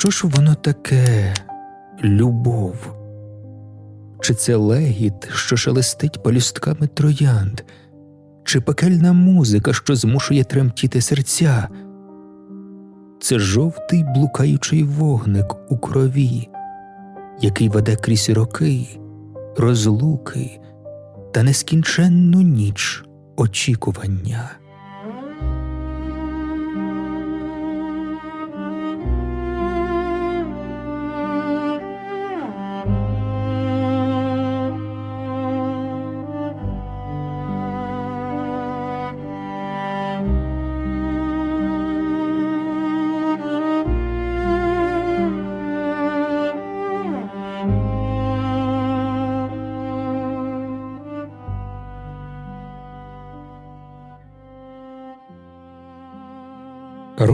Що ж воно таке любов? Чи це легіт, що шелестить палюстками троянд, чи пекельна музика, що змушує тремтіти серця? Це жовтий блукаючий вогник у крові, який веде крізь роки, розлуки та нескінченну ніч очікування.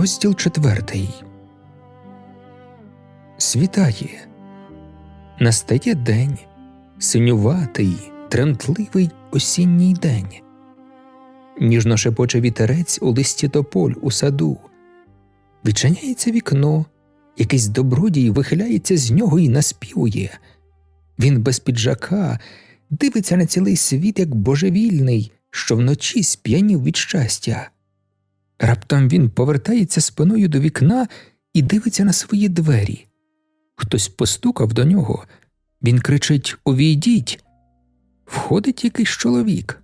Розділ четвертий. Світає. Настає день, синюватий, тремтливий осінній день. Ніжно шепоче вітерець у листі тополь у саду. Відчиняється вікно, якийсь добродій вихиляється з нього і наспівує. Він без піджака дивиться на цілий світ, як божевільний, що вночі сп'янів від щастя. Раптом він повертається спиною до вікна і дивиться на свої двері. Хтось постукав до нього. Він кричить Увійдіть. Входить якийсь чоловік.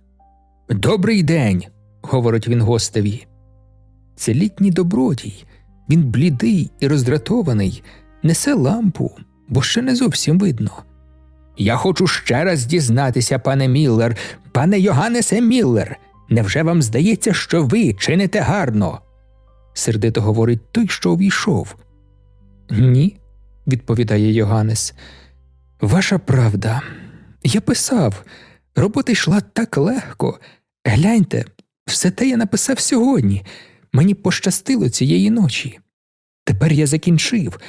Добрий день, говорить він гостеві. Це літній добродій. Він блідий і роздратований, несе лампу, бо ще не зовсім видно. Я хочу ще раз дізнатися, пане Міллер, пане Йоганнесе Міллер. Невже вам здається, що ви чините гарно? сердито говорить той, що увійшов. Ні, відповідає Йоганнес. Ваша правда. Я писав, робота йшла так легко. Гляньте, все те я написав сьогодні. Мені пощастило цієї ночі. Тепер я закінчив.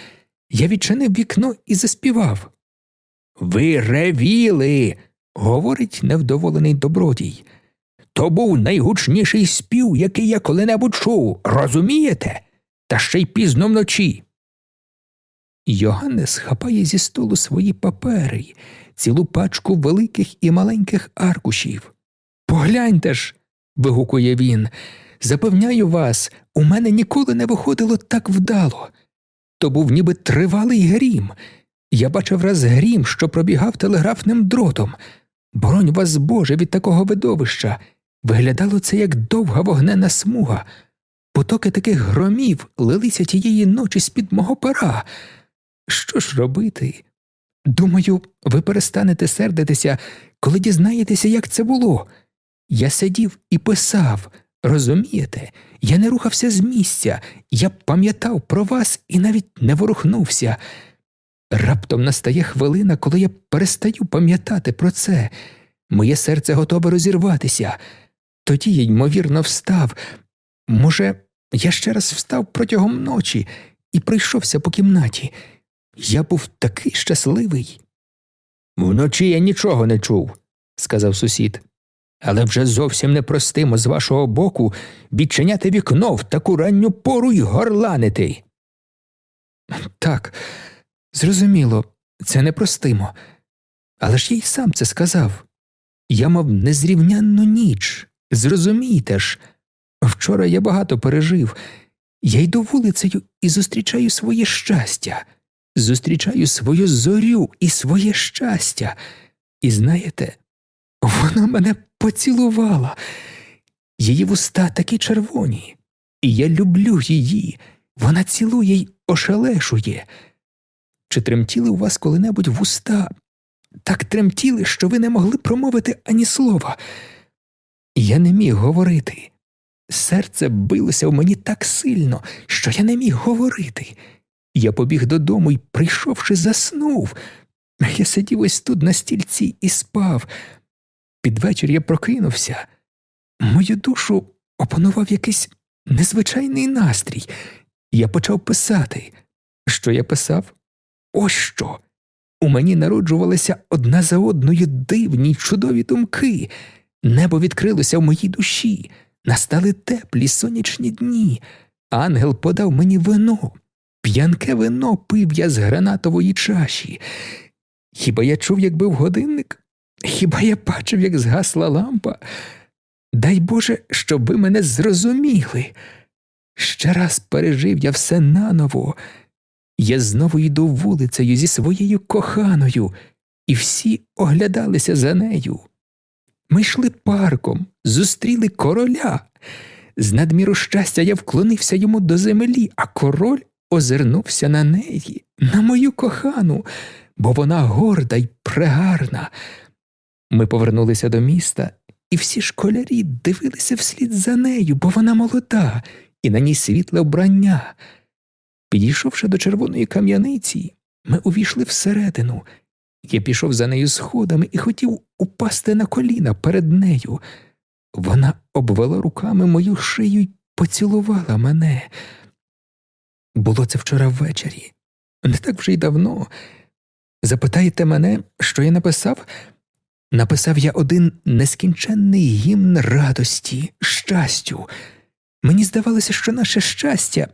Я відчинив вікно і заспівав. Ви ревіли, говорить невдоволений добродій. То був найгучніший спів, який я коли-небудь чув, розумієте? Та ще й пізно вночі. Йоганнес хапає зі столу свої папери, цілу пачку великих і маленьких аркушів. Погляньте ж. вигукує він. Запевняю вас, у мене ніколи не виходило так вдало. То був ніби тривалий грім. Я бачив раз грім, що пробігав телеграфним дротом. Боронь вас, Боже, від такого видовища. Виглядало це як довга вогнена смуга. Потоки таких громів лилися тієї ночі з під мого пера. Що ж робити? Думаю, ви перестанете сердитися, коли дізнаєтеся, як це було. Я сидів і писав, розумієте, я не рухався з місця, я пам'ятав про вас і навіть не ворухнувся. Раптом настає хвилина, коли я перестаю пам'ятати про це. Моє серце готове розірватися. Тоді я, ймовірно, встав. Може, я ще раз встав протягом ночі і пройшовся по кімнаті. Я був такий щасливий. Вночі я нічого не чув, сказав сусід. Але вже зовсім непростимо з вашого боку відчиняти вікно в таку ранню пору й горланити. Так, зрозуміло, це непростимо. Але ж я й сам це сказав. Я мав незрівнянну ніч. Зрозумійте ж, вчора я багато пережив. Я йду вулицею і зустрічаю своє щастя, зустрічаю свою зорю і своє щастя. І знаєте, вона мене поцілувала, її вуста такі червоні, і я люблю її, вона цілує й ошелешує. Чи тремтіли у вас коли-небудь вуста? Так тремтіли, що ви не могли промовити ані слова. Я не міг говорити. Серце билося в мені так сильно, що я не міг говорити. Я побіг додому і, прийшовши, заснув. Я сидів ось тут на стільці і спав. Під вечір я прокинувся. Мою душу опанував якийсь незвичайний настрій. Я почав писати. Що я писав? Ось що. У мені народжувалися одна за одною дивні чудові думки. Небо відкрилося в моїй душі, настали теплі сонячні дні. Ангел подав мені вино. П'янке вино пив я з гранатової чаші. Хіба я чув, як бив годинник? Хіба я бачив, як згасла лампа? Дай Боже, щоб ви мене зрозуміли. Ще раз пережив я все наново. Я знову йду вулицею зі своєю коханою, і всі оглядалися за нею. Ми йшли парком, зустріли короля. З надміру щастя я вклонився йому до землі, а король озирнувся на неї, на мою кохану, бо вона горда й прегарна. Ми повернулися до міста, і всі школярі дивилися вслід за нею, бо вона молода, і на ній світле вбрання. Підійшовши до червоної кам'яниці, ми увійшли всередину. Я пішов за нею сходами і хотів упасти на коліна перед нею. Вона обвела руками мою шию й поцілувала мене. Було це вчора ввечері, не так вже й давно. Запитаєте мене, що я написав? Написав я один нескінченний гімн радості, щастю. Мені здавалося, що наше щастя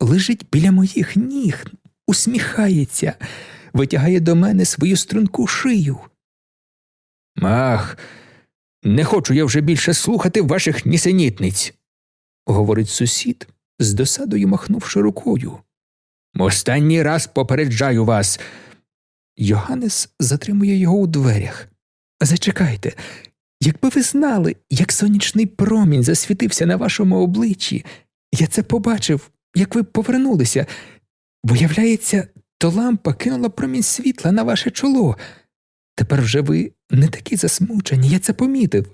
лежить біля моїх ніг, усміхається, витягає до мене свою струнку шию. Ах, не хочу я вже більше слухати ваших нісенітниць, говорить сусід, з досадою махнувши рукою. Останній раз попереджаю вас. Йоганнес затримує його у дверях. Зачекайте, якби ви знали, як сонячний промінь засвітився на вашому обличчі, я це побачив, як ви повернулися. Виявляється, то лампа кинула промінь світла на ваше чоло. Тепер вже ви не такі засмучені, я це помітив.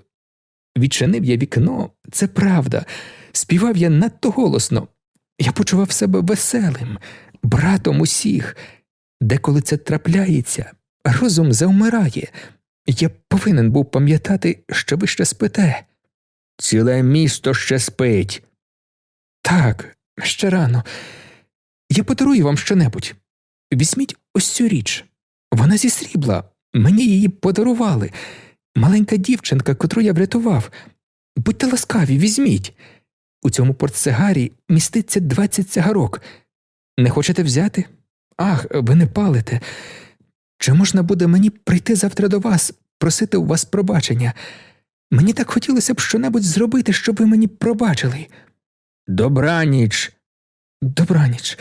Відчинив я вікно, це правда. Співав я надто голосно. Я почував себе веселим, братом усіх. Деколи це трапляється, розум завмирає. Я повинен був пам'ятати, що ви ще спите. Ціле місто ще спить. Так, ще рано. Я подарую вам щонебудь. Візьміть ось цю річ. Вона зі срібла. Мені її подарували. Маленька дівчинка, котру я врятував. Будьте ласкаві, візьміть. У цьому портсигарі міститься двадцять цигарок. Не хочете взяти? Ах, ви не палите. Чи можна буде мені прийти завтра до вас, просити у вас пробачення? Мені так хотілося б щонебудь зробити, щоб ви мені пробачили. Добраніч. Добраніч.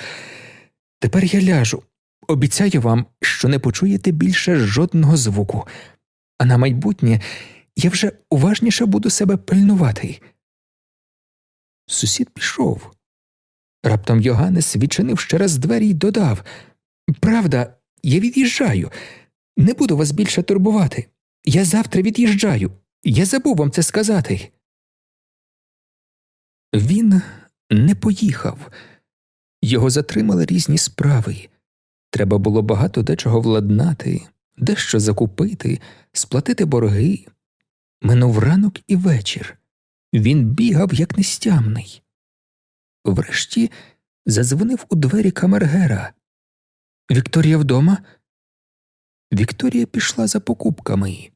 Тепер я ляжу. Обіцяю вам, що не почуєте більше жодного звуку, а на майбутнє я вже уважніше буду себе пильнувати. Сусід пішов. Раптом Йоганнес відчинив ще раз двері й додав Правда, я від'їжджаю. Не буду вас більше турбувати. Я завтра від'їжджаю. Я забув вам це сказати. Він не поїхав. Його затримали різні справи. Треба було багато дечого владнати, дещо закупити, сплатити борги. Минув ранок і вечір. Він бігав, як нестямний. Врешті задзвонив у двері камергера. Вікторія вдома? Вікторія пішла за покупками.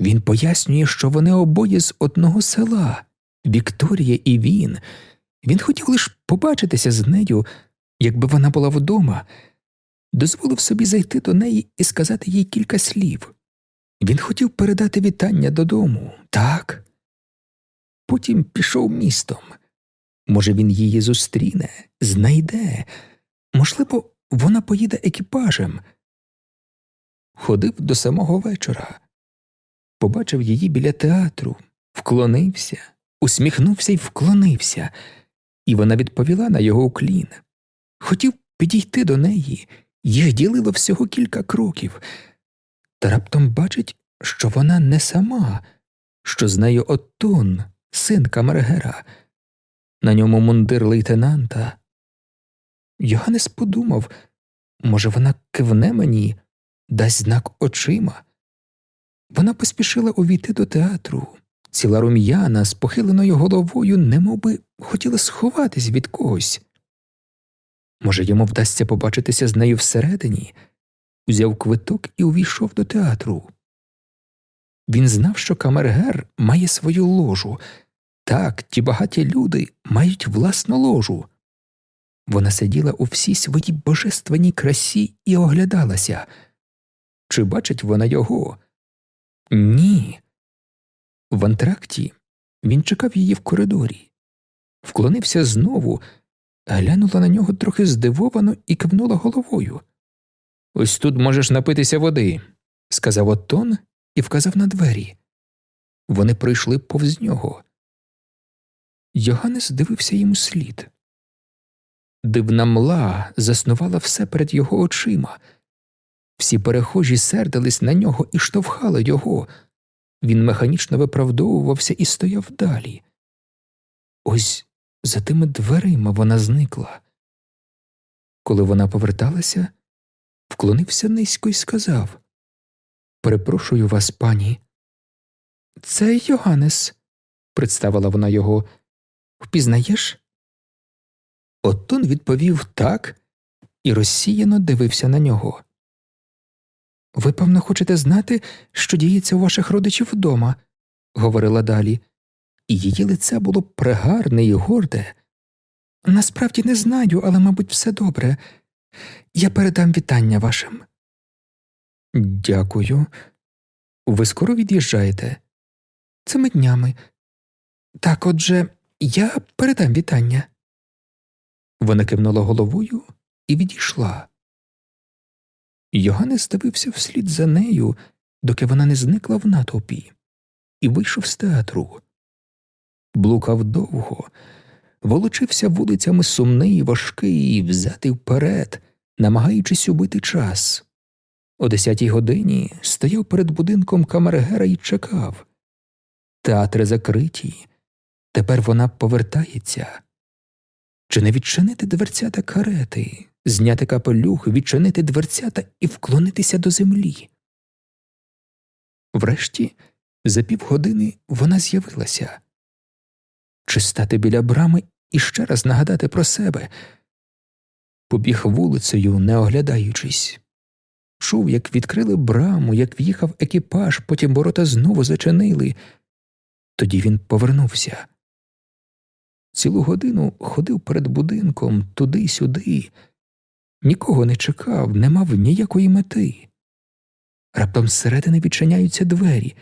Він пояснює, що вони обоє з одного села Вікторія і він. Він хотів лише побачитися з нею, якби вона була вдома, дозволив собі зайти до неї і сказати їй кілька слів. Він хотів передати вітання додому, так. Потім пішов містом. Може, він її зустріне, знайде, можливо, вона поїде екіпажем. Ходив до самого вечора, побачив її біля театру, вклонився, усміхнувся і вклонився, і вона відповіла на його уклін. Хотів підійти до неї, їх ділило всього кілька кроків, та раптом бачить, що вона не сама, що з нею Оттон, син камергера, на ньому мундир лейтенанта. Йоганнес подумав, може, вона кивне мені, дасть знак очима. Вона поспішила увійти до театру, ціла рум'яна з похиленою головою, немовби хотіла сховатись від когось. Може, йому вдасться побачитися з нею всередині, узяв квиток і увійшов до театру. Він знав, що камергер має свою ложу. Так, ті багаті люди мають власну ложу. Вона сиділа у всій своїй божественній красі і оглядалася. Чи бачить вона його? Ні. В антракті він чекав її в коридорі, вклонився знову, глянула на нього трохи здивовано і кивнула головою. Ось тут можеш напитися води, сказав Оттон і вказав на двері. Вони пройшли повз нього. Йоганнес дивився йому слід. Дивна мла заснувала все перед його очима. Всі перехожі сердились на нього і штовхали його. Він механічно виправдовувався і стояв далі. Ось за тими дверима вона зникла. Коли вона поверталася, вклонився низько і сказав Перепрошую вас, пані. Це Йоганнес, представила вона його. Впізнаєш? Оттон відповів так і розсіяно дивився на нього. Ви, певно, хочете знати, що діється у ваших родичів вдома, говорила далі, і її лице було пригарне і горде. Насправді не знаю, але, мабуть, все добре. Я передам вітання вашим. Дякую. Ви скоро від'їжджаєте? Цими днями. Так, отже, я передам вітання. Вона кивнула головою і відійшла. Йоганнес дивився вслід за нею, доки вона не зникла в натовпі, і вийшов з театру. Блукав довго, волочився вулицями сумний, важкий, взятий вперед, намагаючись убити час. О десятій годині стояв перед будинком камергера і чекав. Театри закриті. Тепер вона повертається. Чи не відчинити дверцята карети, зняти капелюх, відчинити дверцята і вклонитися до землі? Врешті, за півгодини вона з'явилася. Чи стати біля брами і ще раз нагадати про себе? Побіг вулицею, не оглядаючись. Чув, як відкрили браму, як в'їхав екіпаж, потім ворота знову зачинили. Тоді він повернувся. Цілу годину ходив перед будинком туди-сюди, нікого не чекав, не мав ніякої мети. Раптом зсередини відчиняються двері,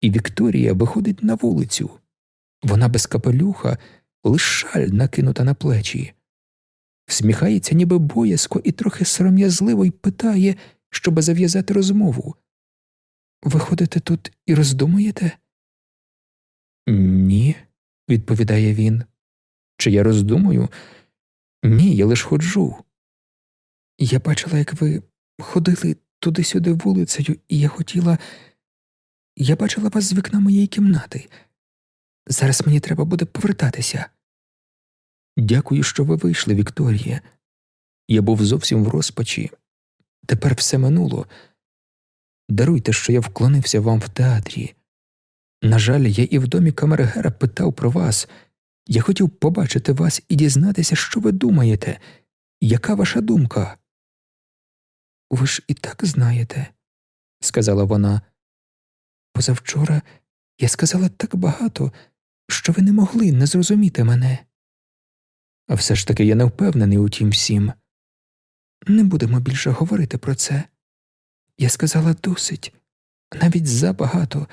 і Вікторія виходить на вулицю. Вона без капелюха, лиш шаль накинута на плечі. Всміхається, ніби боязко, і трохи сором'язливо й питає, щоби зав'язати розмову. Ви ходите тут і роздумуєте? Ні, відповідає він. Чи я роздумую? Ні, я лиш ходжу. Я бачила, як ви ходили туди-сюди вулицею, і я хотіла. Я бачила вас з вікна моєї кімнати. Зараз мені треба буде повертатися. Дякую, що ви вийшли, Вікторія. Я був зовсім в розпачі. Тепер все минуло. Даруйте, що я вклонився вам в театрі. На жаль, я і в домі Камергера питав про вас. Я хотів побачити вас і дізнатися, що ви думаєте, яка ваша думка? Ви ж і так знаєте, сказала вона. Позавчора я сказала так багато, що ви не могли не зрозуміти мене. А все ж таки я не впевнений у тім всім. Не будемо більше говорити про це. Я сказала досить, навіть забагато,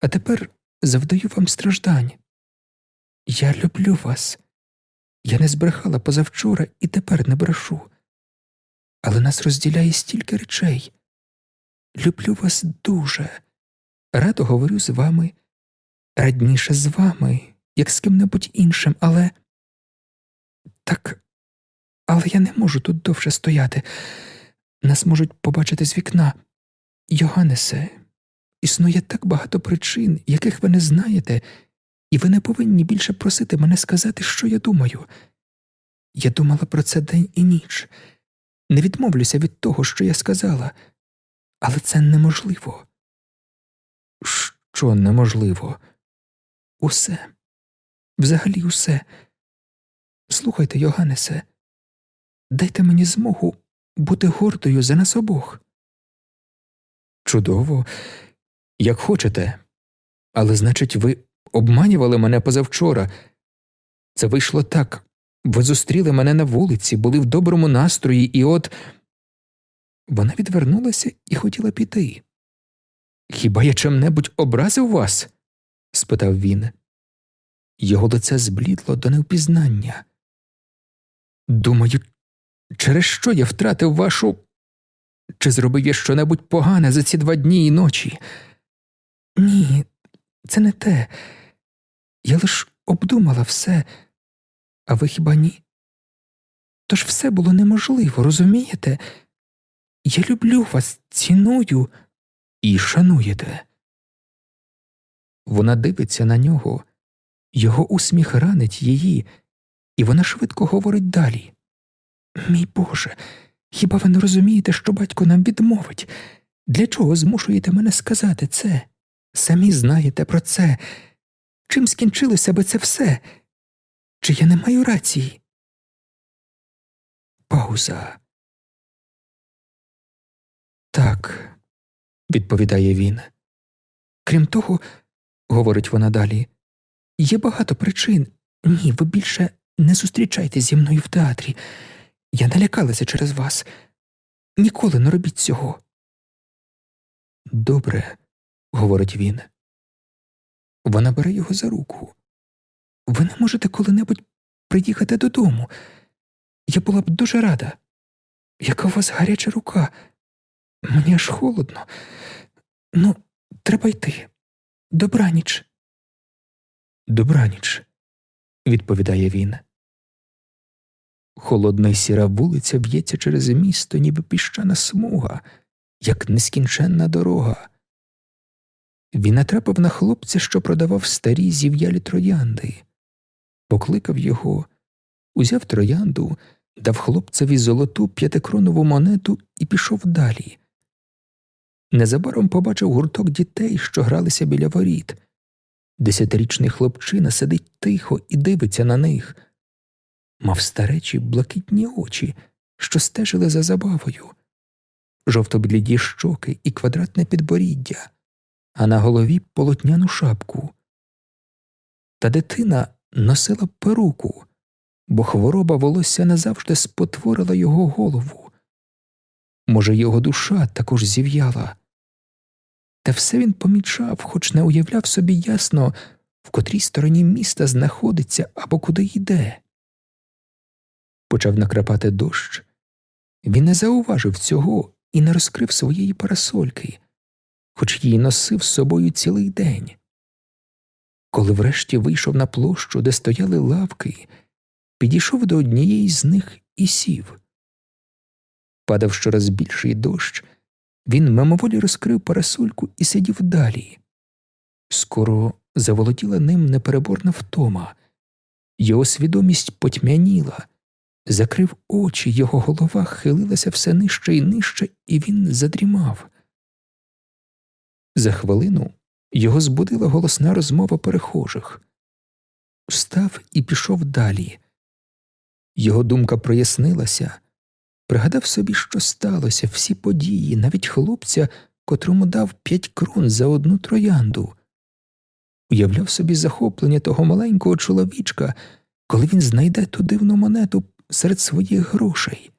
а тепер завдаю вам страждань. Я люблю вас. Я не збрехала позавчора і тепер не брешу. Але нас розділяє стільки речей. Люблю вас дуже. Радо говорю з вами, радніше з вами, як з ким-небудь іншим, але так, але я не можу тут довше стояти. Нас можуть побачити з вікна. Йоганнесе, існує так багато причин, яких ви не знаєте, і ви не повинні більше просити мене сказати, що я думаю. Я думала про це день і ніч. Не відмовлюся від того, що я сказала, але це неможливо. Що неможливо? Усе, взагалі усе. Слухайте, Йоганнесе, дайте мені змогу бути гордою за нас обох. Чудово, як хочете, але значить, ви обманювали мене позавчора. Це вийшло так, Ви зустріли мене на вулиці, були в доброму настрої, і от. Вона відвернулася і хотіла піти. Хіба я чим-небудь образив вас? Спитав він. Його лице зблідло до невпізнання. Думаю, через що я втратив вашу. Чи зробив я щонебудь погане за ці два дні і ночі? Ні, це не те. Я лиш обдумала все, а ви хіба ні? Тож все було неможливо, розумієте? Я люблю вас, ціную і шануєте. Вона дивиться на нього, його усміх ранить її, і вона швидко говорить далі. Мій Боже, хіба ви не розумієте, що батько нам відмовить? Для чого змушуєте мене сказати це? Самі знаєте про це. Чим скінчилося би це все? Чи я не маю рації? Пауза. Так, відповідає він. Крім того, говорить вона далі, є багато причин. Ні, ви більше не зустрічайтесь зі мною в театрі. Я налякалася через вас. Ніколи не робіть цього. Добре, говорить він. Вона бере його за руку. Ви не можете коли-небудь приїхати додому. Я була б дуже рада. Яка у вас гаряча рука? Мені аж холодно. Ну, треба йти. Добраніч. Добраніч, відповідає він. Холодна й сіра вулиця б'ється через місто, ніби піщана смуга, як нескінченна дорога. Він натрапив на хлопця, що продавав старі зів'ялі троянди, покликав його, узяв троянду, дав хлопцеві золоту п'ятикронову монету і пішов далі. Незабаром побачив гурток дітей, що гралися біля воріт. Десятирічний хлопчина сидить тихо і дивиться на них, мав старечі блакитні очі, що стежили за забавою, жовто-бліді щоки і квадратне підборіддя, а на голові полотняну шапку. Та дитина носила перуку, бо хвороба волосся назавжди спотворила його голову. Може, його душа також зів'яла. Та все він помічав, хоч не уявляв собі ясно, в котрій стороні міста знаходиться або куди йде. Почав накрапати дощ. Він не зауважив цього і не розкрив своєї парасольки, хоч її носив з собою цілий день. Коли врешті вийшов на площу, де стояли лавки, підійшов до однієї з них і сів. Падав щораз більший дощ, він мимоволі розкрив парасольку і сидів далі. Скоро заволоділа ним непереборна втома, його свідомість потьмяніла, закрив очі, його голова хилилася все нижче і нижче, і він задрімав. За хвилину його збудила голосна розмова перехожих. Встав і пішов далі. Його думка прояснилася, пригадав собі, що сталося, всі події, навіть хлопця, котрому дав п'ять крон за одну троянду. Уявляв собі захоплення того маленького чоловічка, коли він знайде ту дивну монету серед своїх грошей,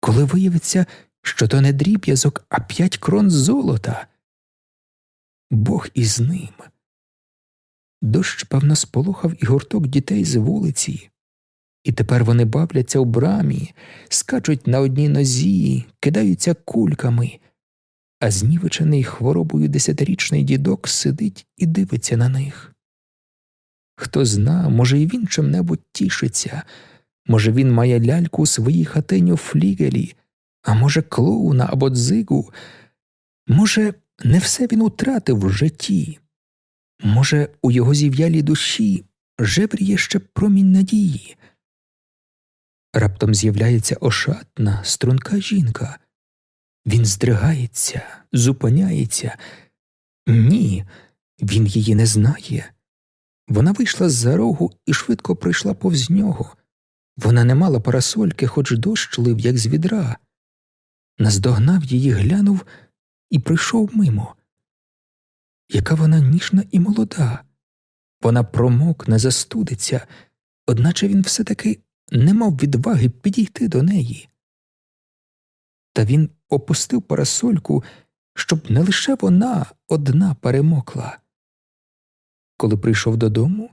коли виявиться, що то не дріб'язок, а п'ять крон золота. Бог із ним. Дощ, певно, сполохав і гурток дітей з вулиці, і тепер вони бавляться у брамі, скачуть на одній нозі, кидаються кульками, а знівечений хворобою десятирічний дідок сидить і дивиться на них. Хто зна, може, і він чим небудь тішиться, може, він має ляльку у своїй хатині у флігелі, а може, клоуна або дзигу, може, не все він утратив в житті. Може, у його зів'ялій душі жевріє ще промінь надії. Раптом з'являється ошатна, струнка жінка. Він здригається, зупиняється. Ні, він її не знає. Вона вийшла з за рогу і швидко пройшла повз нього. Вона не мала парасольки, хоч дощ лив, як з відра. Наздогнав її, глянув і прийшов мимо. Яка вона ніжна і молода, вона промокне, застудиться, одначе він все таки не мав відваги підійти до неї. Та він опустив парасольку, щоб не лише вона одна перемокла. Коли прийшов додому,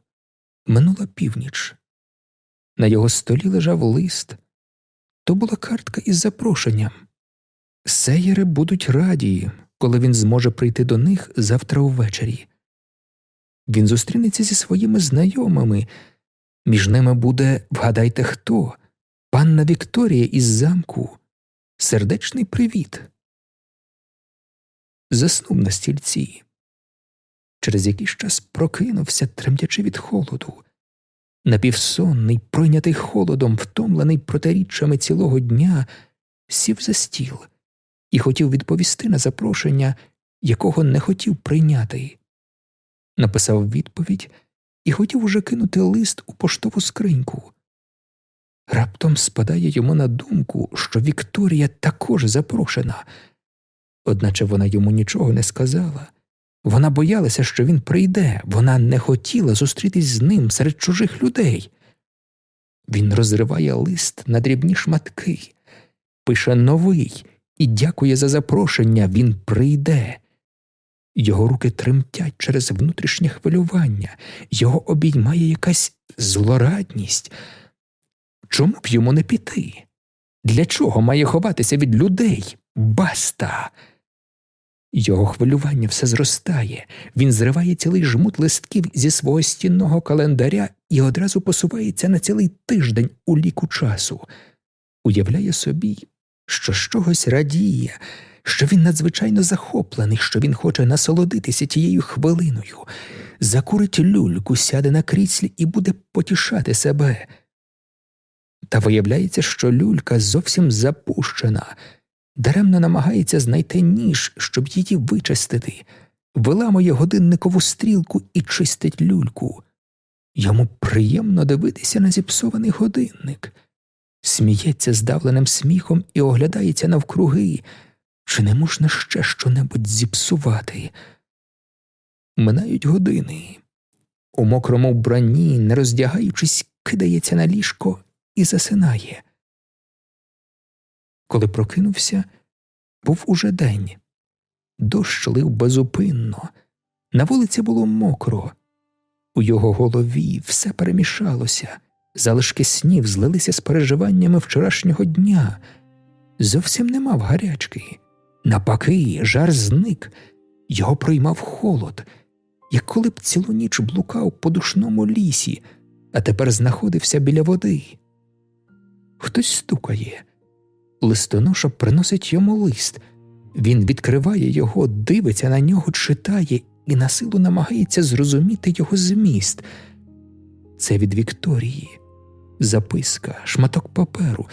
минула північ. На його столі лежав лист. То була картка із запрошенням. Сеєри будуть раді, коли він зможе прийти до них завтра увечері. Він зустрінеться зі своїми знайомими. Між ними буде, вгадайте, хто, панна Вікторія із замку, сердечний привіт. Заснув на стільці. Через якийсь час прокинувся, тремтячи від холоду. Напівсонний, пройнятий холодом, втомлений протиріччями цілого дня, сів за стіл і хотів відповісти на запрошення, якого не хотів прийняти. Написав відповідь і хотів уже кинути лист у поштову скриньку. Раптом спадає йому на думку, що Вікторія також запрошена, одначе вона йому нічого не сказала. Вона боялася, що він прийде, вона не хотіла зустрітись з ним серед чужих людей. Він розриває лист на дрібні шматки, пише новий і дякує за запрошення, він прийде. Його руки тремтять через внутрішнє хвилювання, його обіймає якась злорадність. Чому б йому не піти? Для чого має ховатися від людей? Баста! Його хвилювання все зростає, він зриває цілий жмут листків зі свого стінного календаря і одразу посувається на цілий тиждень у ліку часу, уявляє собі, що з чогось радіє, що він надзвичайно захоплений, що він хоче насолодитися тією хвилиною, закурить люльку, сяде на кріслі і буде потішати себе. Та виявляється, що люлька зовсім запущена. Даремно намагається знайти ніж, щоб її вичистити, виламує годинникову стрілку і чистить люльку. Йому приємно дивитися на зіпсований годинник, сміється здавленим сміхом і оглядається навкруги, чи не можна ще щонебудь зіпсувати. Минають години. У мокрому вбранні, не роздягаючись, кидається на ліжко і засинає. Коли прокинувся, був уже день. Дощ лив безупинно, на вулиці було мокро, у його голові все перемішалося, залишки снів злилися з переживаннями вчорашнього дня. Зовсім не мав гарячки. Напаки, жар зник, його проймав холод, як коли б цілу ніч блукав по душному лісі, а тепер знаходився біля води. Хтось стукає. Листоноша приносить йому лист. Він відкриває його, дивиться на нього, читає і на силу намагається зрозуміти його зміст. Це від Вікторії, записка, шматок паперу.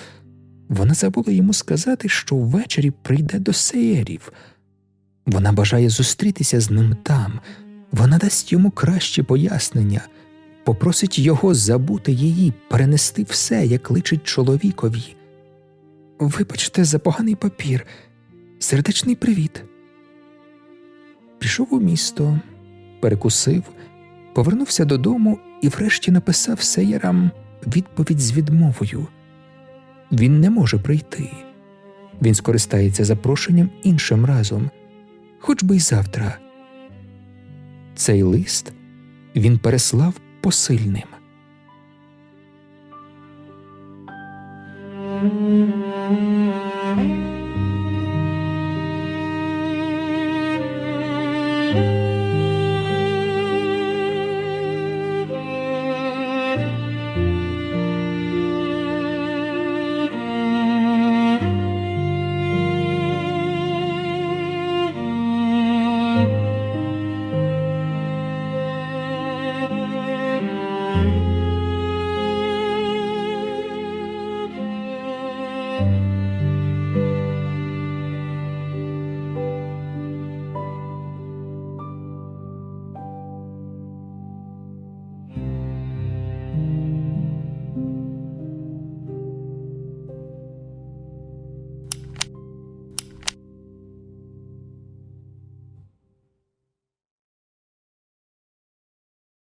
Вона забула йому сказати, що ввечері прийде до сеєрів. Вона бажає зустрітися з ним там, вона дасть йому краще пояснення, попросить його забути її, перенести все, як личить чоловікові. Вибачте, за поганий папір, сердечний привіт. Пішов у місто, перекусив, повернувся додому і врешті написав сеєрам відповідь з відмовою. Він не може прийти. Він скористається запрошенням іншим разом, хоч би й завтра. Цей лист він переслав посильним.